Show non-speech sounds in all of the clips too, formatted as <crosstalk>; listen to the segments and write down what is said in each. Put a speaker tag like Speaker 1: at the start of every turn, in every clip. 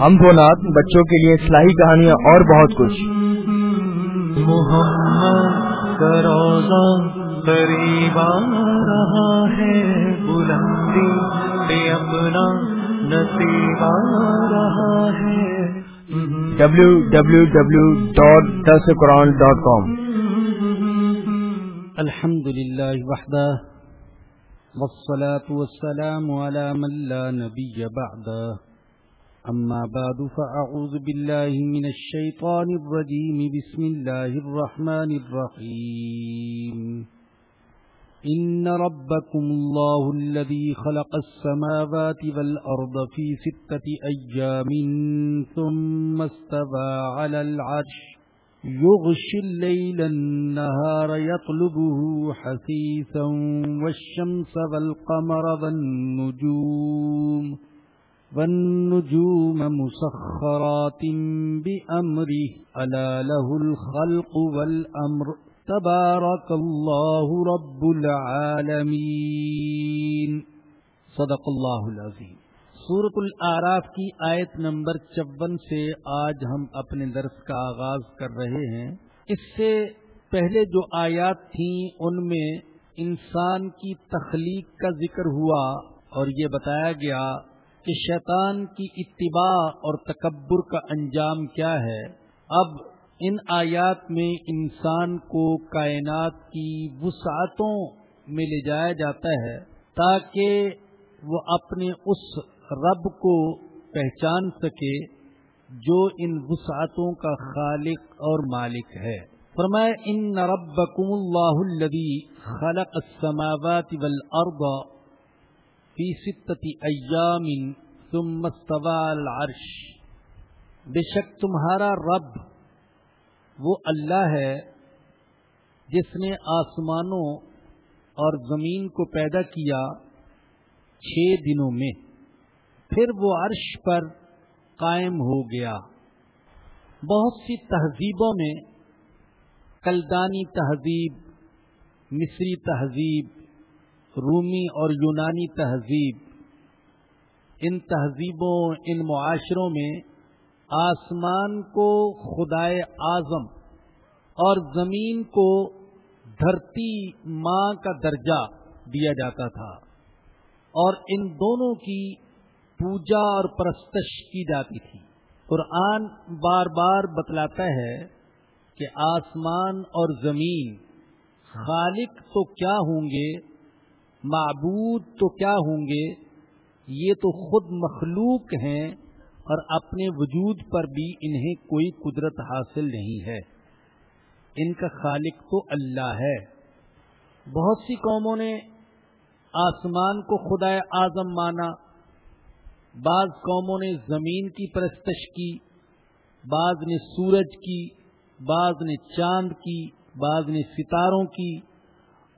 Speaker 1: ہم دو نات بچوں کے لیے اصلاحی کہانیاں اور بہت کچھ۔
Speaker 2: محمد روزہ قریب رہا ہے بلندی پہ اپنا نصیب آ رہا ہے۔
Speaker 1: ڈبلو ڈبلو ڈبلو ڈاٹ دس قرآن ڈاٹ کام
Speaker 3: الحمد للہ وحدہ والصلاة والسلام على من لا نبي بعده أما بعد، فأعوذ بالله من الشيطان الرجيم. بسم الله الرحمن الرحيم. إن ربكم الله الذي خلق السماوات والأرض في ستة أيام ثم استوى على العرش. يغشي الليل النهار، يطلبه حثيثا والشمس والقمر والنجوم. والنجوم مسخرات بأمره، ألا له الخلق والأمر. تبارك الله رب العالمين. صدق الله العظيم. سورت العراف کی آیت نمبر چون سے آج ہم اپنے درس کا آغاز کر رہے ہیں۔ اس سے پہلے جو آیات تھیں، ان میں انسان کی تخلیق کا ذکر ہوا اور یہ بتایا گیا کہ شیطان کی اتباع اور تکبر کا انجام کیا ہے۔ اب ان آیات میں انسان کو کائنات کی وسعتوں میں لے جایا جاتا ہے تاکہ وہ اپنے اس رب کو پہچان سکے جو ان وسعتوں کا خالق اور مالک ہے۔ فرمائے ان ربکم اللہ الذی خلق السماوات والارض فی ستت ایام ثم استوى العرش۔ بے شک تمہارا رب وہ اللہ ہے جس نے آسمانوں اور زمین کو پیدا کیا چھ دنوں میں۔ پھر وہ عرش پر قائم ہو گیا۔ بہت سی تہذیبوں میں کلدانی تہذیب، مصری تہذیب رومی اور یونانی تہذیب۔ ان تہذیبوں، ان معاشروں میں آسمان کو خدائے اعظم اور زمین کو دھرتی ماں کا درجہ دیا جاتا تھا۔ اور ان دونوں کی پوجا اور پرستش کی جاتی تھی۔ قرآن بار بار بتلاتا ہے کہ آسمان اور زمین خالق تو کیا ہوں گے معبود تو کیا ہوں گے؟ یہ تو خود مخلوق ہیں اور اپنے وجود پر بھی انہیں کوئی قدرت حاصل نہیں ہے۔ ان کا خالق تو اللہ ہے۔ بہت سی قوموں نے آسمان کو خدا اعظم مانا۔ بعض قوموں نے زمین کی پرستش کی۔ بعض نے سورج کی۔ بعض نے چاند کی۔ بعض نے ستاروں کی۔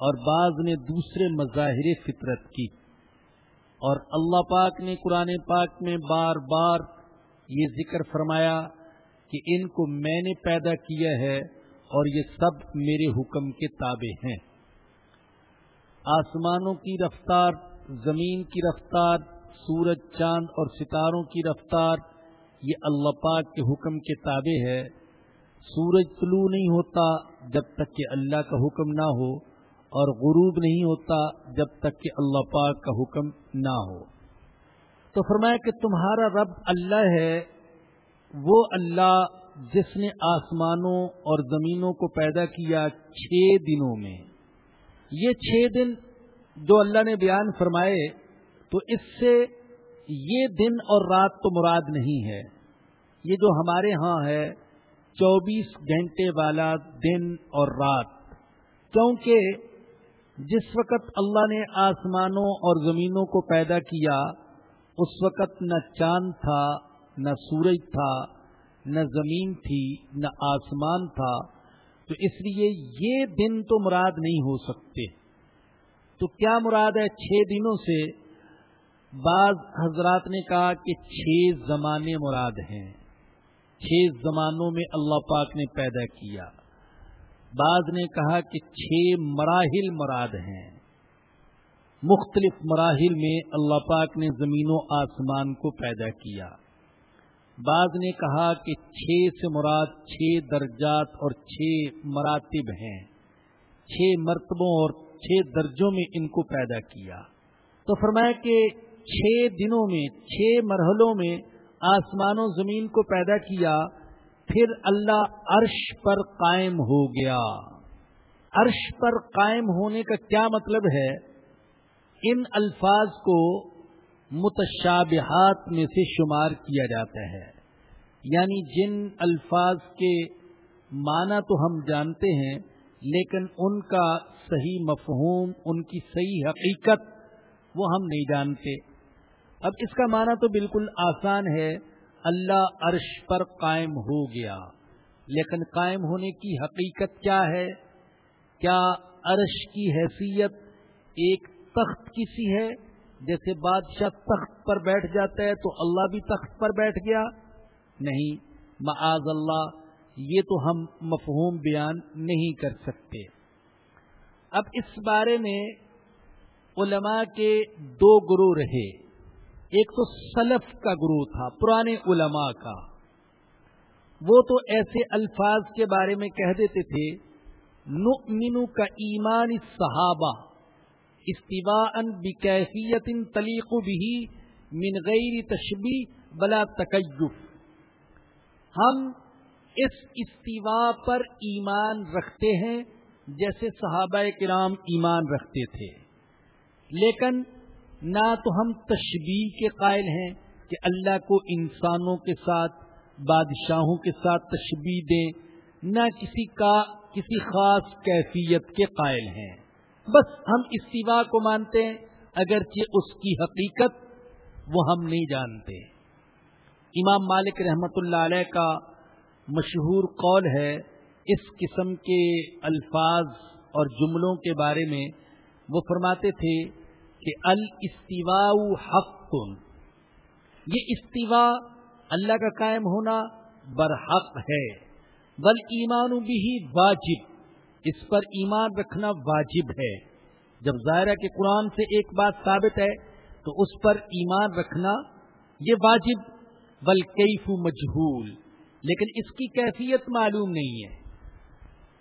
Speaker 3: اور بعض نے دوسرے مظاہر فطرت کی۔ اور اللہ پاک نے قرآن پاک میں بار بار یہ ذکر فرمایا کہ ان کو میں نے پیدا کیا ہے اور یہ سب میرے حکم کے تابع ہیں۔ آسمانوں کی رفتار، زمین کی رفتار، سورج، چاند اور ستاروں کی رفتار، یہ اللہ پاک کے حکم کے تابع ہے۔ سورج طلوع نہیں ہوتا جب تک کہ اللہ کا حکم نہ ہو۔ اور غروب نہیں ہوتا جب تک کہ اللہ پاک کا حکم نہ ہو۔ تو فرمایا کہ تمہارا رب اللہ ہے، وہ اللہ جس نے آسمانوں اور زمینوں کو پیدا کیا چھ دنوں میں۔ یہ چھ دن جو اللہ نے بیان فرمائے، تو اس سے یہ دن اور رات تو مراد نہیں ہے۔ یہ جو ہمارے ہاں ہے، چوبیس گھنٹے والا دن اور رات۔ کیونکہ جس وقت اللہ نے آسمانوں اور زمینوں کو پیدا کیا، اس وقت نہ چاند تھا، نہ سورج تھا، نہ زمین تھی، نہ آسمان تھا۔ تو اس لیے یہ دن تو مراد نہیں ہو سکتے۔ تو کیا مراد ہے چھ دنوں سے؟ بعض حضرات نے کہا کہ چھ زمانے مراد ہیں۔ چھ زمانوں میں اللہ پاک نے پیدا کیا۔ بعض نے کہا کہ چھ مراحل مراد ہیں۔ مختلف مراحل میں اللہ پاک نے زمین و آسمان کو پیدا کیا۔ بعض نے کہا کہ چھ سے مراد چھ درجات اور چھ مراتب ہیں۔ چھ مرتبوں اور چھ درجوں میں ان کو پیدا کیا۔ تو فرمایا کہ چھ دنوں میں، چھ مرحلوں میں آسمان و زمین کو پیدا کیا پھر اللہ عرش پر قائم ہو گیا۔ عرش پر قائم ہونے کا کیا مطلب ہے؟ ان الفاظ کو متشابہات میں سے شمار کیا جاتا ہے۔ یعنی جن الفاظ کے معنی تو ہم جانتے ہیں، لیکن ان کا صحیح مفہوم، ان کی صحیح حقیقت وہ ہم نہیں جانتے۔ اب اس کا معنی تو بالکل آسان ہے۔ اللہ عرش پر قائم ہو گیا۔ لیکن قائم ہونے کی حقیقت کیا ہے؟ کیا عرش کی حیثیت ایک تخت کی سی ہے؟ جیسے بادشاہ تخت پر بیٹھ جاتا ہے تو اللہ بھی تخت پر بیٹھ گیا؟ نہیں۔ معاذ اللہ، یہ تو ہم مفہوم بیان نہیں کر سکتے۔ اب اس بارے میں علماء کے دو گروہ رہے۔ ایک تو سلف کا گروہ تھا، پرانے علماء کا۔ وہ تو ایسے الفاظ کے بارے میں کہہ دیتے تھے نؤمن کا ایمان صحابہ استوا ان بکیفیت تلیق بھی من غیر تشبی بلا تکیف۔ ہم اس استوا پر ایمان رکھتے ہیں جیسے صحابہ کرام ایمان رکھتے تھے۔ لیکن نہ تو ہم تشبیح کے قائل ہیں کہ اللہ کو انسانوں کے ساتھ، بادشاہوں کے ساتھ تشبیح دیں، نہ کسی کا، کسی خاص کیفیت کے قائل ہیں۔ بس ہم استوا کو مانتے ہیں، اگرچہ اس کی حقیقت وہ ہم نہیں جانتے۔ امام مالک رحمت اللہ علیہ کا مشہور قول ہے، اس قسم کے الفاظ اور جملوں کے بارے میں وہ فرماتے تھے کہ الاستواء حق. یہ استوا اللہ کا قائم ہونا برحق ہے. بل ایمان بھی واجب. اس پر ایمان رکھنا واجب ہے. جب ظاہرہ کے قرآن سے ایک بات ثابت ہے، تو اس پر ایمان رکھنا یہ واجب. بل کیف مجہول. لیکن اس کی کیفیت معلوم نہیں ہے.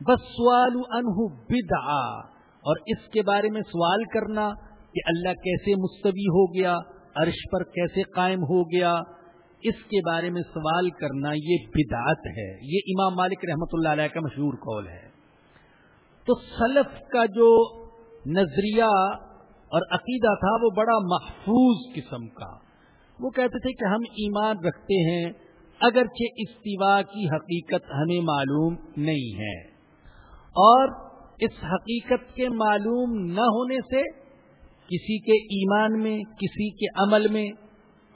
Speaker 3: بس سوال انہ بدعا اور اس کے بارے میں سوال کرنا کہ اللہ کیسے مستوی ہو گیا، عرش پر کیسے قائم ہو گیا، اس کے بارے میں سوال کرنا یہ بدعت ہے۔ یہ امام مالک رحمت اللہ علیہ کا مشہور قول ہے۔ تو سلف کا جو نظریہ اور عقیدہ تھا وہ بڑا محفوظ قسم کا۔ وہ کہتے تھے کہ ہم ایمان رکھتے ہیں، اگرچہ استوا کی حقیقت ہمیں معلوم نہیں ہے۔ اور اس حقیقت کے معلوم نہ ہونے سے کسی کے ایمان میں، کسی کے عمل میں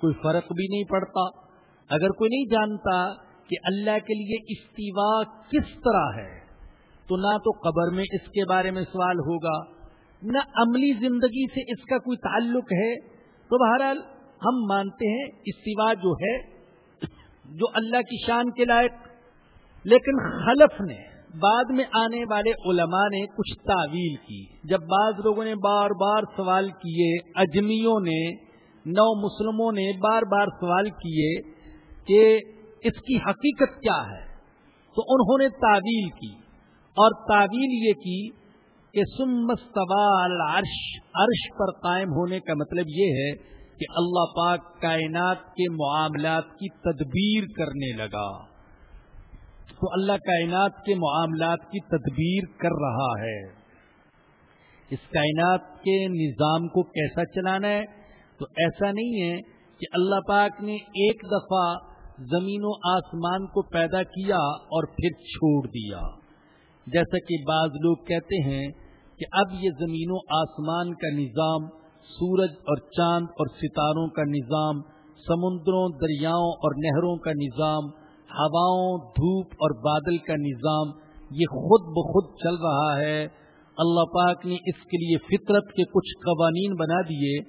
Speaker 3: کوئی فرق بھی نہیں پڑتا۔ اگر کوئی نہیں جانتا کہ اللہ کے لیے استوا کس طرح ہے، تو نہ تو قبر میں اس کے بارے میں سوال ہوگا، نہ عملی زندگی سے اس کا کوئی تعلق ہے۔ تو بہرحال ہم مانتے ہیں استوا جو ہے، جو اللہ کی شان کے لائق، لیکن خلف نے بعد میں آنے والے علماء نے کچھ تعویل کی۔ جب بعض لوگوں نے بار بار سوال کیے، اجمیوں نے، نو مسلموں نے بار بار سوال کیے کہ اس کی حقیقت کیا ہے۔ تو انہوں نے تعویل کی۔ اور تعویل یہ کی کہ سمستوال عرش عرش پر قائم ہونے کا مطلب یہ ہے کہ اللہ پاک کائنات کے معاملات کی تدبیر کرنے لگا۔ تو اللہ کائنات کے معاملات کی تدبیر کر رہا ہے۔ اس کائنات کے نظام کو کیسا چلانا ہے؟ تو ایسا نہیں ہے کہ اللہ پاک نے ایک دفعہ زمین و آسمان کو پیدا کیا اور پھر چھوڑ دیا۔ جیسا کہ بعض لوگ کہتے ہیں کہ اب یہ زمین و آسمان کا نظام، سورج اور چاند اور ستاروں کا نظام، سمندروں، دریاؤں اور نہروں کا نظام ہواؤں، دھوپ اور بادل کا نظام یہ خود بخود چل رہا ہے۔ اللہ پاک نے اس کے لیے فطرت کے کچھ قوانین بنا دیے۔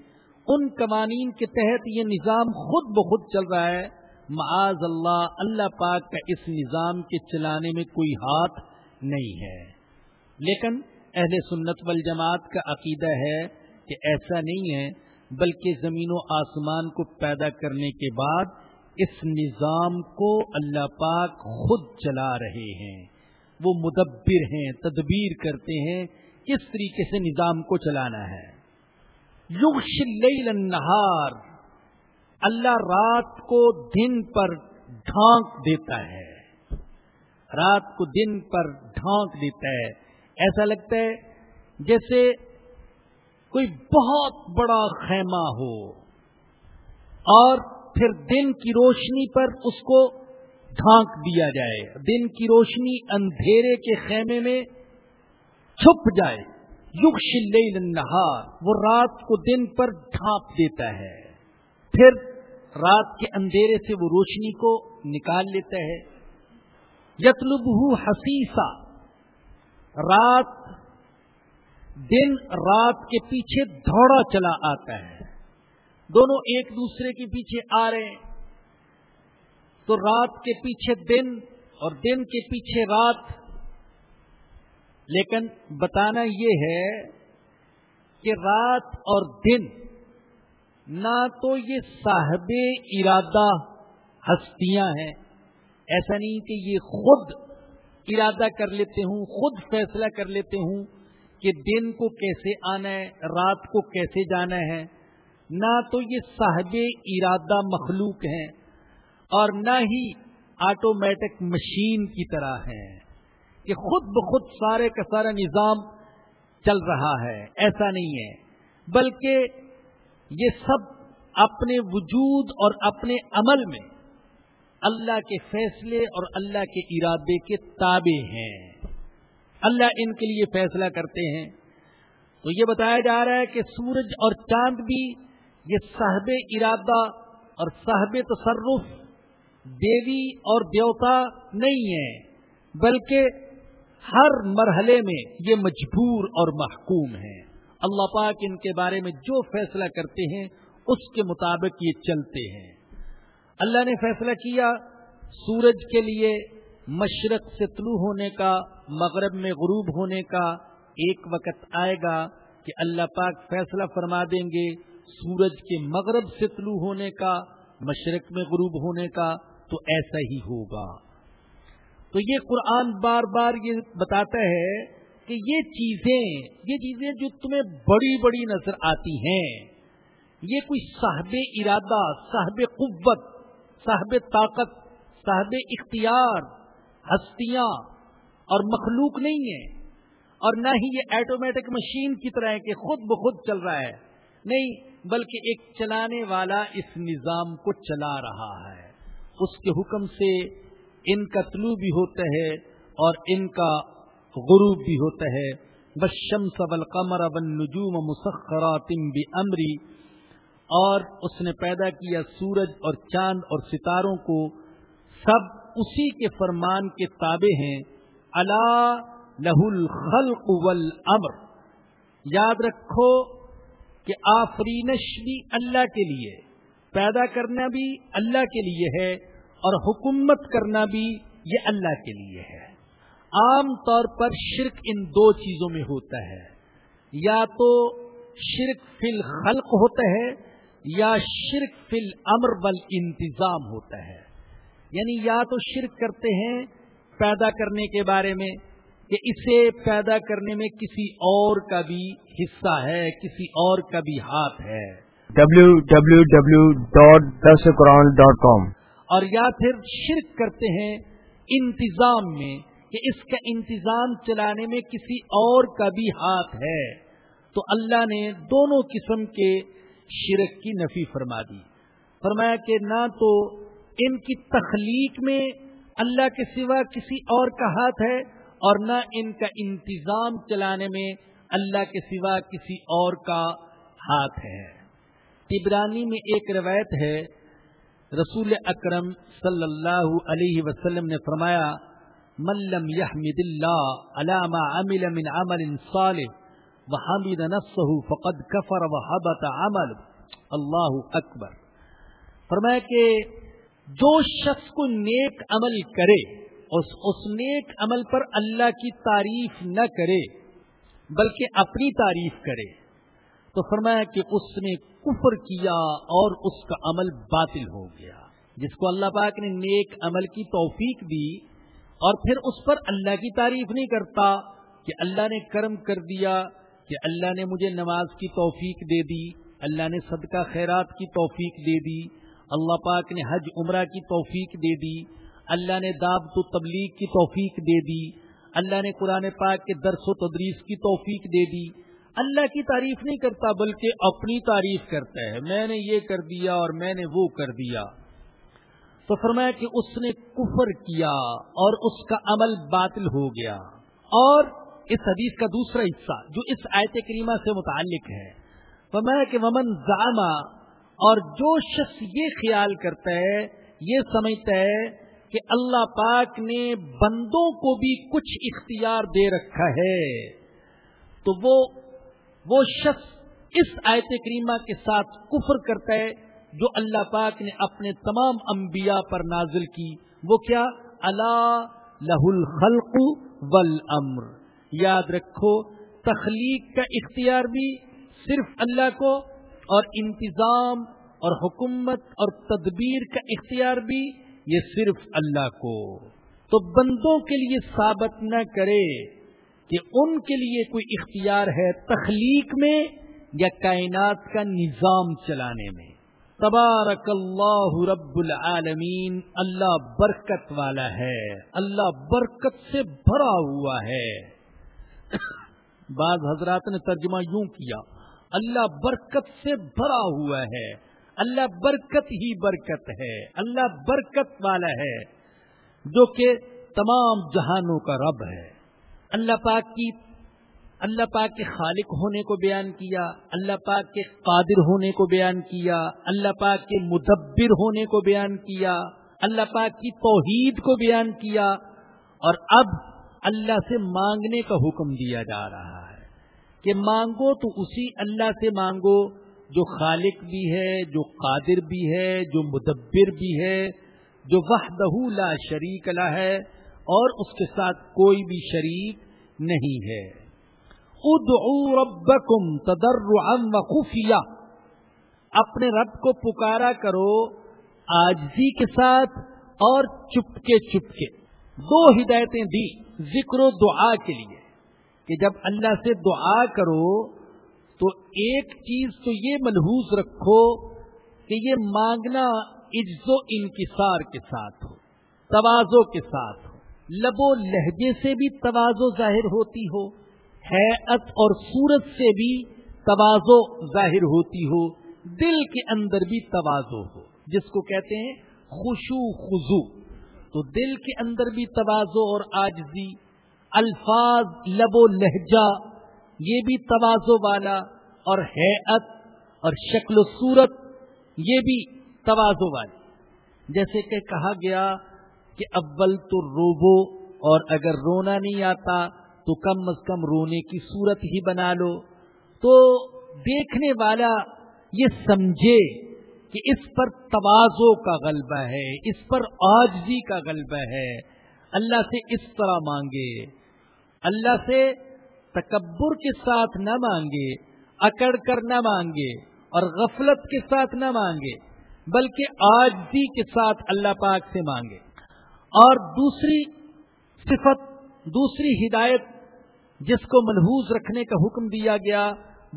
Speaker 3: ان قوانین کے تحت یہ نظام خود بخود چل رہا ہے۔ معاذ اللہ اللہ پاک کا اس نظام کے چلانے میں کوئی ہاتھ نہیں ہے۔ لیکن اہل سنت والجماعت کا عقیدہ ہے کہ ایسا نہیں ہے، بلکہ زمین و آسمان کو پیدا کرنے کے بعد اس نظام کو اللہ پاک خود چلا رہے ہیں۔ وہ مدبر ہیں، تدبیر کرتے ہیں۔ کس طریقے سے نظام کو چلانا ہے۔ یغش اللیل النہار۔ اللہ رات کو دن پر ڈھانک دیتا ہے۔ رات کو دن پر ڈھانک دیتا ہے۔ ایسا لگتا ہے جیسے کوئی بہت بڑا خیمہ ہو۔ اور پھر دن کی روشنی پر اس کو ڈھانک دیا جائے۔ دن کی روشنی اندھیرے کے خیمے میں چھپ جائے۔ یگ شل نہار وہ رات کو دن پر ڈھانپ دیتا ہے۔ پھر رات کے اندھیرے سے وہ روشنی کو نکال لیتا ہے۔ یتلب حسیسا۔ رات، دن رات کے پیچھے دوڑا چلا آتا ہے۔ دونوں ایک دوسرے کے پیچھے آ رہے ہیں۔ تو رات کے پیچھے دن اور دن کے پیچھے رات۔ لیکن بتانا یہ ہے کہ رات اور دن نہ تو یہ صاحب ارادہ ہستیاں ہیں۔ ایسا نہیں کہ یہ خود ارادہ کر لیتے ہوں، خود فیصلہ کر لیتے ہوں کہ دن کو کیسے آنا ہے، رات کو کیسے جانا ہے۔ نہ تو یہ صاحب ارادہ مخلوق ہیں اور نہ ہی آٹومیٹک مشین کی طرح ہے کہ خود بخود سارے کا سارا نظام چل رہا ہے، ایسا نہیں ہے۔ بلکہ یہ سب اپنے وجود اور اپنے عمل میں اللہ کے فیصلے اور اللہ کے ارادے کے تابع ہیں۔ اللہ ان کے لیے فیصلہ کرتے ہیں۔ تو یہ بتایا جا رہا ہے کہ سورج اور چاند بھی یہ صاحب ارادہ اور صاحب تصرف دیوی اور دیوتا نہیں ہے بلکہ ہر مرحلے میں یہ مجبور اور محکوم ہے اللہ پاک ان کے بارے میں جو فیصلہ کرتے ہیں، اس کے مطابق یہ چلتے ہیں۔ اللہ نے فیصلہ کیا سورج کے لیے مشرق سے طلوع ہونے کا، مغرب میں غروب ہونے کا۔ ایک وقت آئے گا کہ اللہ پاک فیصلہ فرما دیں گے سورج کے مغرب سے طلوع ہونے کا، مشرق میں غروب ہونے کا تو ایسا ہی ہوگا۔ تو یہ قرآن بار بار یہ بتاتا ہے کہ یہ چیزیں یہ چیزیں جو تمہیں بڑی بڑی نظر آتی ہیں، یہ کوئی صاحب ارادہ، صاحب قوت، صاحب طاقت، صاحب اختیار، ہستیاں اور مخلوق نہیں ہے اور نہ ہی یہ ایٹومیٹک مشین کی طرح ہے کہ خود بخود چل رہا ہے۔ نہیں بلکہ ایک چلانے والا اس نظام کو چلا رہا ہے۔ اس کے حکم سے ان کا طلوع بھی ہوتا ہے اور ان کا غروب بھی ہوتا ہے۔ بشم سبل قمر نجوم مسخرات بھی امری اور اس نے پیدا کیا سورج اور چاند اور ستاروں کو۔ سب اسی کے فرمان کے تابع ہیں۔ اللہ لہ الخلق والامر یاد رکھو کہ آفرینش بھی اللہ کے لیے، پیدا کرنا بھی اللہ کے لیے ہے اور حکومت کرنا بھی یہ اللہ کے لیے ہے۔ عام طور پر شرک ان دو چیزوں میں ہوتا ہے۔ یا تو شرک فی الخلق ہوتا ہے، یا شرک فی الامر بل انتظام ہوتا ہے۔ یعنی یا تو شرک کرتے ہیں پیدا کرنے کے بارے میں کہ اسے پیدا کرنے میں کسی اور کا بھی حصہ ہے کسی اور کا بھی ہاتھ ہے۔
Speaker 1: www.dasquran.com
Speaker 3: اور یا پھر شرک کرتے ہیں انتظام میں کہ اس کا انتظام چلانے میں کسی اور کا بھی ہاتھ ہے۔ تو اللہ نے دونوں قسم کے شرک کی نفی فرما دی۔ فرمایا کہ نہ تو ان کی تخلیق میں اللہ کے سوا کسی اور کا ہاتھ ہے اور نہ ان کا انتظام چلانے میں اللہ کے سوا کسی اور کا ہاتھ ہے۔ تبرانی میں ایک روایت ہے، رسول اکرم صلی اللہ علیہ وسلم نے فرمایا ملم يحمد اللہ علامہ عمل من عمل صالح وحمد نفسه فقد كفر وحبط عمل. اللہ اکبر۔ فرمایا کہ جو شخص کو نیک عمل کرے اس, اس نیک عمل پر اللہ کی تعریف نہ کرے بلکہ اپنی تعریف کرے۔ تو فرمایا کہ اس نے کفر کیا اور اس کا عمل باطل ہو گیا۔ جس کو اللہ پاک نے نیک عمل کی توفیق دی اور پھر اس پر اللہ کی تعریف نہیں کرتا کہ اللہ نے کرم کر دیا کہ اللہ نے مجھے نماز کی توفیق دے دی اللہ نے صدقہ خیرات کی توفیق دے دی اللہ پاک نے حج عمرہ کی توفیق دے دی۔ اللہ نے دعوت و تبلیغ کی توفیق دے دی، اللہ نے قرآن پاک کے درس و تدریس کی توفیق دے دی۔ اللہ کی تعریف نہیں کرتا، بلکہ اپنی تعریف کرتا ہے۔ میں نے یہ کر دیا اور میں نے وہ کر دیا۔ تو فرمایا کہ اس نے کفر کیا اور اس کا عمل باطل ہو گیا۔ اور اس حدیث کا دوسرا حصہ، جو اس آیت کریمہ سے متعلق ہے۔ فرمایا کہ ومن زامہ اور جو شخص یہ خیال کرتا ہے، یہ سمجھتا ہے کہ اللہ پاک نے بندوں کو بھی کچھ اختیار دے رکھا ہے۔ تو وہ وہ شخص اس آیت کریمہ کے ساتھ کفر کرتا ہے جو اللہ پاک نے اپنے تمام انبیاء پر نازل کی۔ وہ کیا؟ اللہ لہ الخلق والامر۔ یاد رکھو، تخلیق کا اختیار بھی صرف اللہ کو اور انتظام اور حکومت اور تدبیر کا اختیار بھی یہ صرف اللہ کو۔ تو بندوں کے لیے ثابت نہ کرے کہ ان کے لیے کوئی اختیار ہے تخلیق میں یا کائنات کا نظام چلانے میں۔ تبارک اللہ رب العالمین، اللہ برکت والا ہے، اللہ برکت سے بھرا ہوا ہے۔ بعض حضرات نے ترجمہ یوں کیا، اللہ برکت سے بھرا ہوا ہے۔ اللہ برکت ہی برکت ہے، اللہ برکت والا ہے، جو کہ تمام جہانوں کا رب ہے۔ اللہ پاک کی، اللہ پاک کے خالق ہونے کو بیان کیا، اللہ پاک کے قادر ہونے کو بیان کیا، اللہ پاک کے مدبر ہونے کو بیان کیا، اللہ پاک کی توحید کو بیان کیا۔ اور اب اللہ سے مانگنے کا حکم دیا جا رہا ہے کہ مانگو تو اسی اللہ سے مانگو جو خالق بھی ہے، جو قادر بھی ہے، جو مدبر بھی ہے، جو وحدہ لا شریک لا ہے، اور اس کے ساتھ کوئی بھی شریک نہیں ہے۔ ادعو ربکم تضرعا وخفیا اپنے رب کو پکارا کرو آجزی کے ساتھ اور چپکے چپکے۔ دو ہدایتیں دی ذکر و دعا کے لیے کہ جب اللہ سے دعا کرو تو ایک چیز تو یہ ملحوظ رکھو کہ یہ مانگنا عجز و انکسار کے ساتھ ہو، توازو کے ساتھ ہو۔ لب و لہجے سے بھی توازو ظاہر ہوتی ہو حیت اور صورت سے بھی توازو ظاہر ہوتی ہو، دل کے اندر بھی توازو ہو۔ جس کو کہتے ہیں خوشو خزو تو دل کے اندر بھی توازو اور آجزی الفاظ، لب و لہجہ یہ بھی توازو والا اور حیت اور شکل و صورت، یہ بھی توازو والی۔ جیسے کہ کہا گیا کہ اول تو روبو اور اگر رونا نہیں آتا تو کم از کم رونے کی صورت ہی بنا لو۔ تو دیکھنے والا یہ سمجھے کہ اس پر توازو کا غلبہ ہے، اس پر آجزی کا غلبہ ہے۔ اللہ سے اس طرح مانگے۔ اللہ سے تکبر کے ساتھ نہ مانگے، اکڑ کر نہ مانگے اور غفلت کے ساتھ نہ مانگے، بلکہ آجزی کے ساتھ اللہ پاک سے مانگے۔ اور دوسری صفت، دوسری ہدایت جس کو ملحوظ رکھنے کا حکم دیا گیا،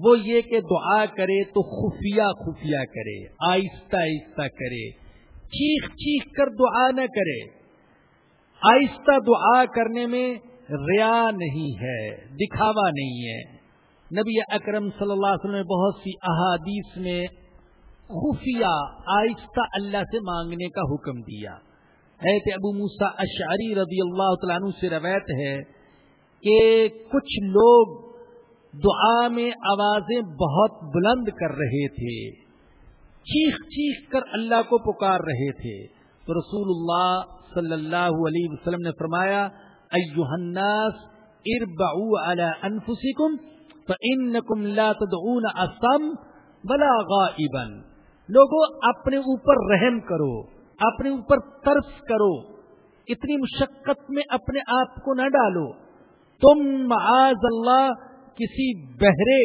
Speaker 3: وہ یہ کہ دعا کرے تو خفیہ خفیہ کرے، آہستہ آہستہ کرے۔ چیخ چیخ کر دعا نہ کرے۔ آہستہ دعا کرنے میں ریا نہیں ہے، دکھاوا نہیں ہے۔ نبی اکرم صلی اللہ علیہ وسلم نے بہت سی احادیث میں خفیہ، آہستہ اللہ سے مانگنے کا حکم دیا۔ ہے کہ ابو موسا اشعری رضی اللہ تعالیٰ عنہ سے روایت ہے کہ کچھ لوگ دعا میں آوازیں بہت بلند کر رہے تھے، چیخ چیخ کر اللہ کو پکار رہے تھے۔ تو رسول اللہ صلی اللہ علیہ وسلم نے فرمایا ایوہ الناس اربعو علی انفسکم فانکم لا تدعون اسم بلا غائبا. لوگوں اپنے اوپر رحم کرو، اپنے اوپر ترس کرو، اتنی مشقت میں اپنے آپ کو نہ ڈالو۔ تم معاذ اللہ کسی بہرے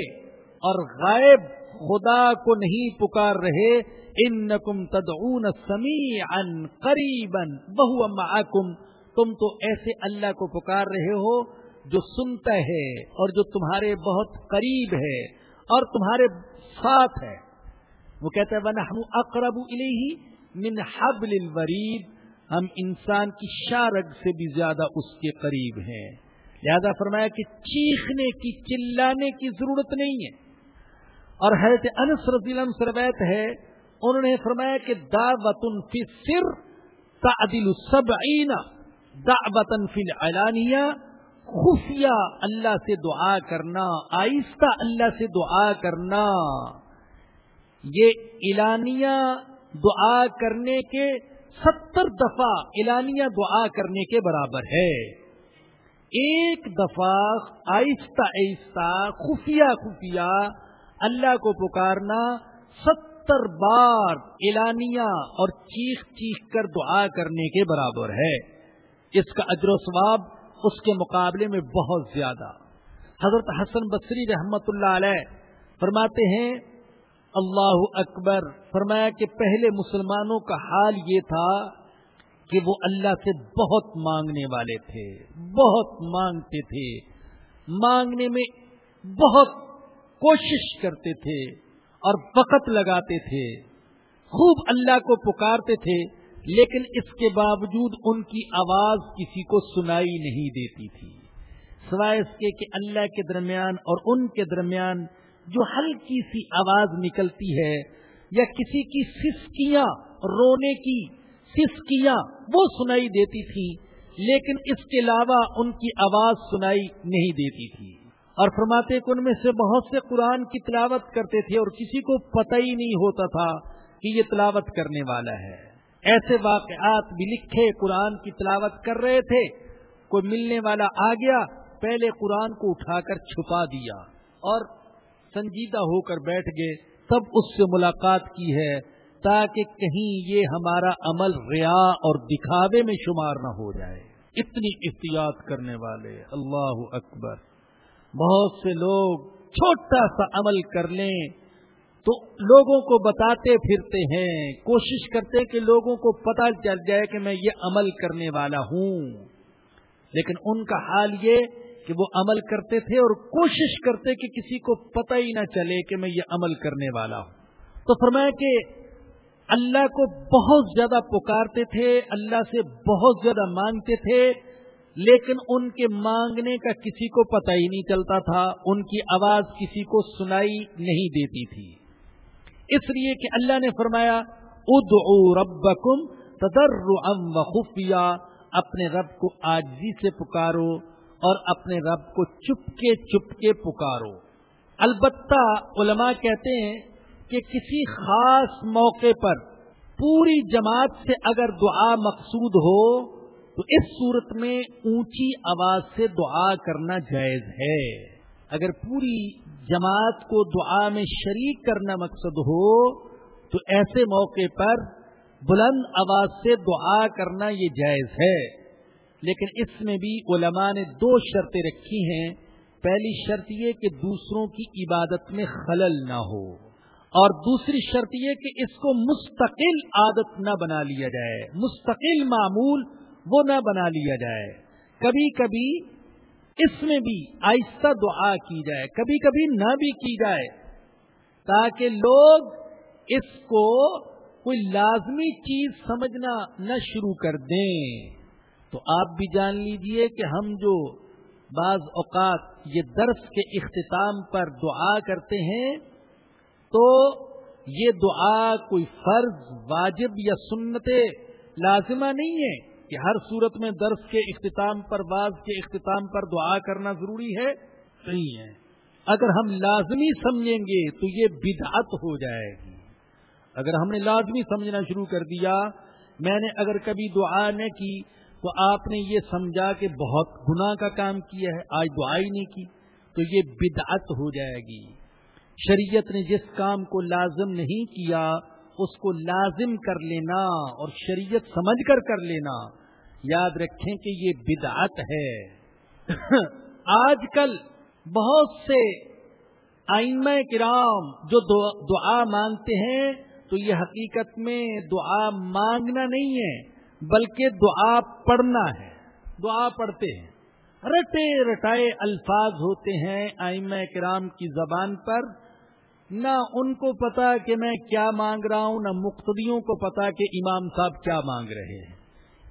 Speaker 3: اور غائب خدا کو نہیں پکار رہے ان نکم تدعون سمیعا قریبا بہو معاکم تم تو ایسے اللہ کو پکار رہے ہو جو سنتا ہے اور جو تمہارے بہت قریب ہے اور تمہارے ساتھ ہے۔ وہ کہتا ہے، ونحن اقرب الیہ من حبل الورید۔ ہم انسان کی شارگ سے بھی زیادہ اس کے قریب ہیں۔ لہذا فرمایا کہ چیخنے کی، چلانے کی ضرورت نہیں ہے۔ اور حضرت انس رضی اللہ عنہ روایت ہے، انہوں نے فرمایا کہ دعوت فی سر تعدل السبعین۔ دعوت فی العلانیہ، خفیہ اللہ سے دعا کرنا، آہستہ اللہ سے دعا کرنا۔ یہ اعلانیہ دعا کرنے کے ستر دفعہ اعلانیہ دعا کرنے کے برابر ہے۔ ایک دفعہ آہستہ آہستہ، خفیہ خفیہ اللہ کو پکارنا ستر بار اعلانیہ اور چیخ چیخ کر دعا کرنے کے برابر ہے۔ اس کا اجر و ثواب اس کے مقابلے میں بہت زیادہ۔ حضرت حسن بصری رحمت اللہ علیہ فرماتے ہیں، اللہ اکبر، فرمایا کہ پہلے مسلمانوں کا حال یہ تھا کہ وہ اللہ سے بہت مانگنے والے تھے، بہت مانگتے تھے۔ مانگنے میں بہت کوشش کرتے تھے اور وقت لگاتے تھے۔ خوب اللہ کو پکارتے تھے۔ لیکن اس کے باوجود ان کی آواز کسی کو سنائی نہیں دیتی تھی۔ سوائے اس کے کہ اللہ کے درمیان اور ان کے درمیان جو ہلکی سی آواز نکلتی ہے یا کسی کی سسکیاں، رونے کی سسکیاں وہ سنائی دیتی تھی، لیکن اس کے علاوہ ان کی آواز سنائی نہیں دیتی تھی۔ اور فرماتے کہ ان میں سے بہت سے قرآن کی تلاوت کرتے تھے اور کسی کو پتہ ہی نہیں ہوتا تھا کہ یہ تلاوت کرنے والا ہے۔ ایسے واقعات بھی لکھے قرآن کی تلاوت کر رہے تھے، کوئی ملنے والا آ گیا، پہلے قرآن کو اٹھا کر چھپا دیا اور سنجیدہ ہو کر بیٹھ گئے۔ تب اس سے ملاقات کی ہے تاکہ کہیں یہ ہمارا عمل ریا اور دکھاوے میں شمار نہ ہو جائے۔ اتنی احتیاط کرنے والے، اللہ اکبر۔ بہت سے لوگ چھوٹا سا عمل کر لیں تو لوگوں کو بتاتے پھرتے ہیں، کوشش کرتے کہ لوگوں کو پتہ چل جائے کہ میں یہ عمل کرنے والا ہوں۔ لیکن ان کا حال یہ کہ وہ عمل کرتے تھے اور کوشش کرتے کہ کسی کو پتہ ہی نہ چلے کہ میں یہ عمل کرنے والا ہوں۔ تو فرمایا کہ اللہ کو بہت زیادہ پکارتے تھے، اللہ سے بہت زیادہ مانگتے تھے، لیکن ان کے مانگنے کا کسی کو پتہ ہی نہیں چلتا تھا، ان کی آواز کسی کو سنائی نہیں دیتی تھی۔ اس لیے کہ اللہ نے فرمایا، ادعو ربکم تدرعا وخفیا اپنے رب کو آجزی سے پکارو اور اپنے رب کو چپ کے چپ کے پکارو۔ البتہ علماء کہتے ہیں کہ کسی خاص موقع پر پوری جماعت سے اگر دعا مقصود ہو، تو اس صورت میں اونچی آواز سے دعا کرنا جائز ہے۔ اگر پوری جماعت کو دعا میں شریک کرنا مقصد ہو، تو ایسے موقع پر بلند آواز سے دعا کرنا یہ جائز ہے۔ لیکن اس میں بھی علماء نے دو شرطیں رکھی ہیں۔ پہلی شرط یہ کہ دوسروں کی عبادت میں خلل نہ ہو۔ اور دوسری شرط یہ کہ اس کو مستقل عادت نہ بنا لیا جائے۔ مستقل معمول وہ نہ بنا لیا جائے۔ کبھی کبھی اس میں بھی آہستہ دعا کی جائے کبھی کبھی نہ بھی کی جائے، تاکہ لوگ اس کو کوئی لازمی چیز سمجھنا نہ شروع کر دیں۔ تو آپ بھی جان لیجیے کہ ہم جو بعض اوقات یہ درس کے اختتام پر دعا کرتے ہیں، تو یہ دعا کوئی فرض، واجب یا سنت لازمہ نہیں ہے۔ کہ ہر صورت میں درس کے اختتام پر بعض کے اختتام پر دعا کرنا ضروری ہے؟ نہیں ہے۔ اگر ہم لازمی سمجھیں گے تو یہ بدعت ہو جائے گی۔ اگر ہم نے لازمی سمجھنا شروع کر دیا، میں نے اگر کبھی دعا نہ کی تو آپ نے یہ سمجھا کہ بہت گناہ کا کام کیا ہے، آج دعا ہی نہیں کی، تو یہ بدعت ہو جائے گی۔ شریعت نے جس کام کو لازم نہیں کیا اس کو لازم کر لینا اور شریعت سمجھ کر کر لینا۔ یاد رکھیں کہ یہ بدعت ہے۔ <laughs> آج کل بہت سے آئمہ کرام جو دعا مانگتے ہیں، تو یہ حقیقت میں دعا مانگنا نہیں ہے، بلکہ دعا پڑھنا ہے۔ دعا پڑھتے ہیں۔ رٹے رٹائے الفاظ ہوتے ہیں آئمہ کرام کی زبان پر۔ نہ ان کو پتا کہ میں کیا مانگ رہا ہوں، نہ مقتدیوں کو پتا کہ امام صاحب کیا مانگ رہے ہیں۔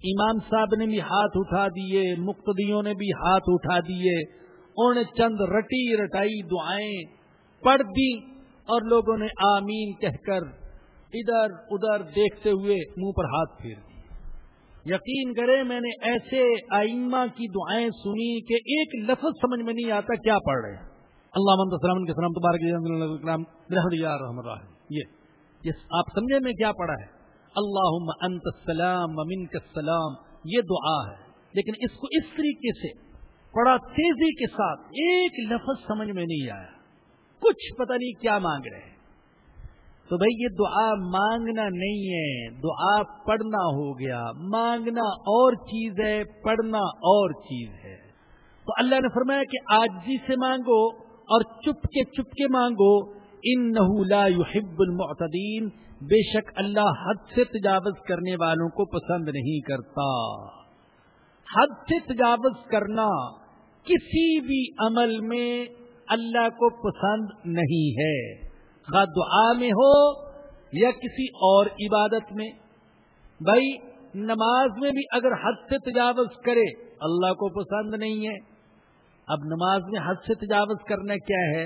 Speaker 3: امام صاحب نے بھی ہاتھ اٹھا دیے، مقتدیوں نے بھی ہاتھ اٹھا دیے۔ انہوں نے چند رٹی رٹائی دعائیں پڑھ دی اور لوگوں نے آمین کہہ کر ادھر ادھر دیکھتے ہوئے منہ پر ہاتھ پھیر دی۔ یقین کرے میں نے ایسے آئمہ کی دعائیں سنی کہ ایک لفظ سمجھ میں نہیں آتا کیا پڑھ رہے ہیں۔ اللہ محمد السلام کے سلام، تبارک یہ یہ آپ سمجھے میں کیا پڑھا ہے؟ اللہ انت السلام امین السلام، یہ دعا ہے۔ لیکن اس کو اس طریقے سے، بڑا تیزی کے ساتھ، ایک لفظ سمجھ میں نہیں آیا۔ کچھ پتہ نہیں کیا مانگ رہے تو بھائی، یہ دعا مانگنا نہیں ہے۔ دعا پڑھنا ہو گیا۔ مانگنا اور چیز ہے، پڑھنا اور چیز ہے۔ تو اللہ نے فرمایا کہ آج جی سے مانگو اور چپ کے چپ کے مانگو ان لا يحب المعتدین، بے شک اللہ حد سے تجاوز کرنے والوں کو پسند نہیں کرتا۔ حد سے تجاوز کرنا کسی بھی عمل میں اللہ کو پسند نہیں ہے۔ خواہ دعا میں ہو یا کسی اور عبادت میں۔ بھائی، نماز میں بھی اگر حد سے تجاوز کرے، اللہ کو پسند نہیں ہے۔ اب نماز میں حد سے تجاوز کرنا کیا ہے؟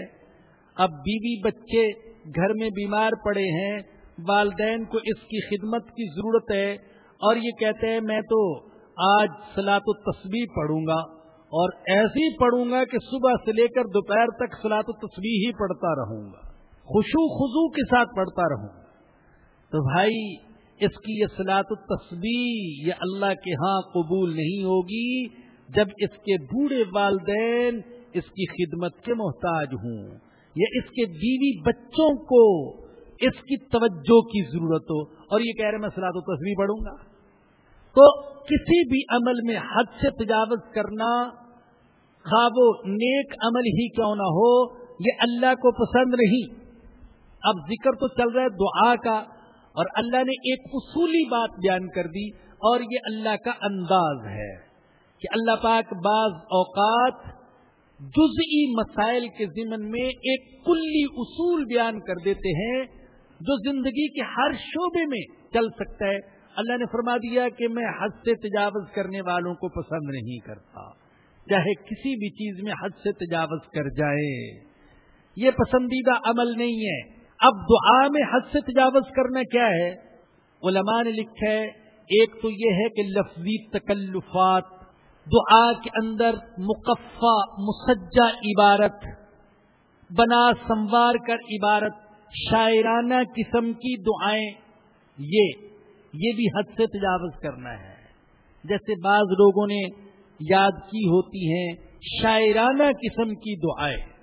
Speaker 3: اب بیوی بچے گھر میں بیمار پڑے ہیں، والدین کو اس کی خدمت کی ضرورت ہے، اور یہ کہتے ہیں میں تو آج سلاط و تصویر پڑھوں گا، اور ایسی پڑھوں گا کہ صبح سے لے کر دوپہر تک سلاط و تصویر ہی پڑھتا رہوں گا، خوشو خزو کے ساتھ پڑھتا رہوں گا۔ تو بھائی، اس کی یہ سلاط و تصویر یہ اللہ کے ہاں قبول نہیں ہوگی جب اس کے بوڑھے والدین اس کی خدمت کے محتاج ہوں یا اس کے بیوی بچوں کو اس کی توجہ کی ضرورت ہو اور یہ کہہ رہے میں سلاد و تصویر پڑھوں گا تو کسی بھی عمل میں حد سے تجاوز کرنا خواب و نیک عمل ہی کیوں نہ ہو، یہ اللہ کو پسند نہیں۔ اب ذکر تو چل رہا ہے دعا کا اور اللہ نے ایک اصولی بات بیان کر دی اور یہ اللہ کا انداز ہے۔ کہ اللہ پاک بعض اوقات جزئی مسائل کے ضمن میں ایک کلی اصول بیان کر دیتے ہیں جو زندگی کے ہر شعبے میں چل سکتا ہے۔ اللہ نے فرما دیا کہ میں حد سے تجاوز کرنے والوں کو پسند نہیں کرتا۔ چاہے کسی بھی چیز میں حد سے تجاوز کر جائے۔ یہ پسندیدہ عمل نہیں ہے۔ اب دعا میں حد سے تجاوز کرنا کیا ہے؟ علماء نے لکھا ہے، ایک تو یہ ہے کہ لفظی تکلفات دعا کے اندر مقفع مسجہ عبارت، بنا سنوار کر عبارت، شاعرانہ قسم کی دعائیں، یہ یہ بھی حد سے تجاوز کرنا ہے۔ جیسے بعض لوگوں نے یاد کی ہوتی ہیں، شاعرانہ قسم کی دعائیں۔